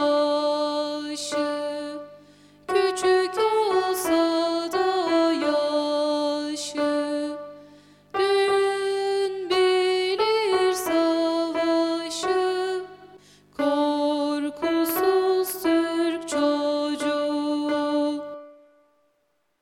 Oh.